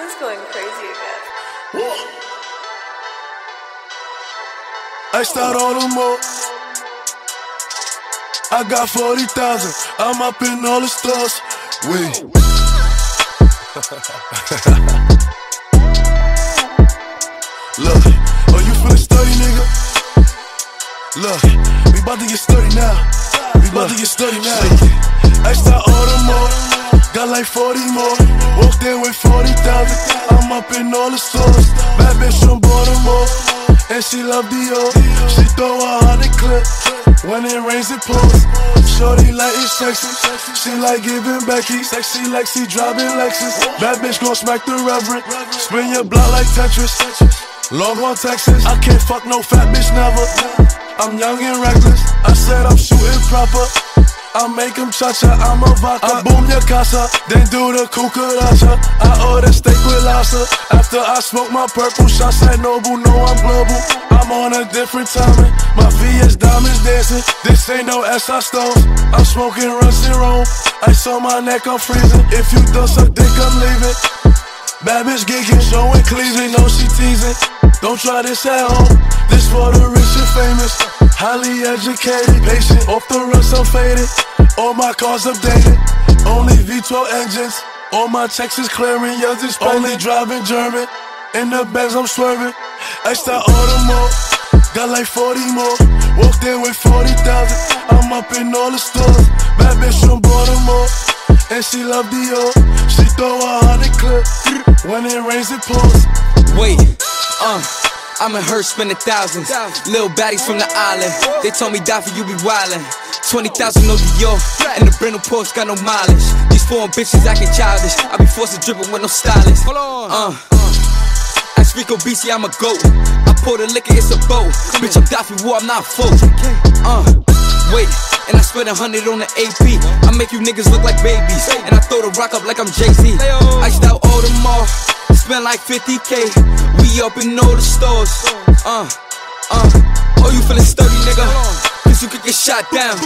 Who's going crazy again? I start all the more. I got 40,000. I'm up in all the stores. Wait. Look, oh, you feeling sturdy, nigga? Look, we about to get sturdy now. We about to get sturdy now. I start all the more. Got like 40 more. Walked in with 40,000. I'm up in all the stores. Bad bitch from Baltimore. And she love the Dior. She throw a hundred clip. When it rains, it pours. Shorty like it's sexy. She like giving Becky. Sexy she driving Lexus. Bad bitch gon' smack the reverend. Spin your block like Tetris. Longhorn, Texas. I can't fuck no fat bitch never. I'm young and reckless. I said I'm shooting proper. I make him cha-cha, I'm a vodka. I boom your casa, then do the cucaracha. I order steak with lobster. After I smoke my purple shots at Noble, know I'm global. I'm on a different timing. My VS diamonds dancing. This ain't no SI stones. I'm smoking runs in Rome. Ice on my neck, I'm freezing. If you don't suck dick, I'm leaving. Bad bitch geeking, showing cleavage, know she teasing. Don't try this at home. This for the rich and famous. Highly educated, patient, off the rust, I'm faded. All my cars updated, only V12 engines. All my checks is clearing, yours is only driving German. In the bags I'm swerving. Extra Audemars, got like 40 more. Walked in with 40,000. I'm up in all the stores. Bad bitch from Baltimore. And she love the Dior. She throw a hundred clip. When it rains, it pours. Wait, uh. I'm in her spending thousands. Little baddies from the island. They told me die for you be wildin'. 20,000 no Dior. And the Brindle Porsche got no mileage. These foreign bitches acting childish. I be forced to drippin' with no stylist. Hold on. Uh. Ask Rico BC, I'm a goat. I pour the liquor, it's a boat. Bitch, I'm Daffy War, I'm not folk. Uh. Wait, and I spent a hundred on the AP. I make you niggas look like babies. And I throw the rock up like I'm Jay-Z. Iced out all the mall. Spent like 50k. We up in all the stores. Uh, uh. Oh, you feeling sturdy, nigga? Cause you could get shot down.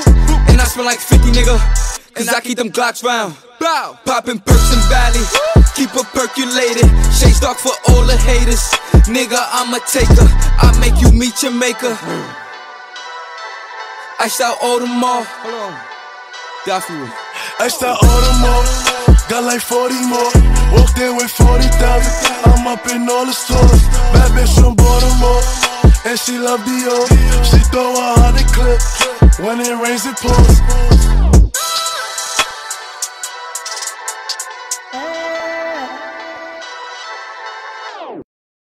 And I spend like 50, nigga. Cause I keep them Glocks round. Popping perks in Valley. Keep her percolated. Shades dark for all the haters. Nigga, I'm a taker. I make you meet your maker. I shout all the more. Hold on. Daffy. Extra Audemars, got like 40 more. Walked in with 40,000. I'm up in all the stores. Bad bitch from Baltimore. And she love Dior. She throw a hundred clip. When it rains, it pours.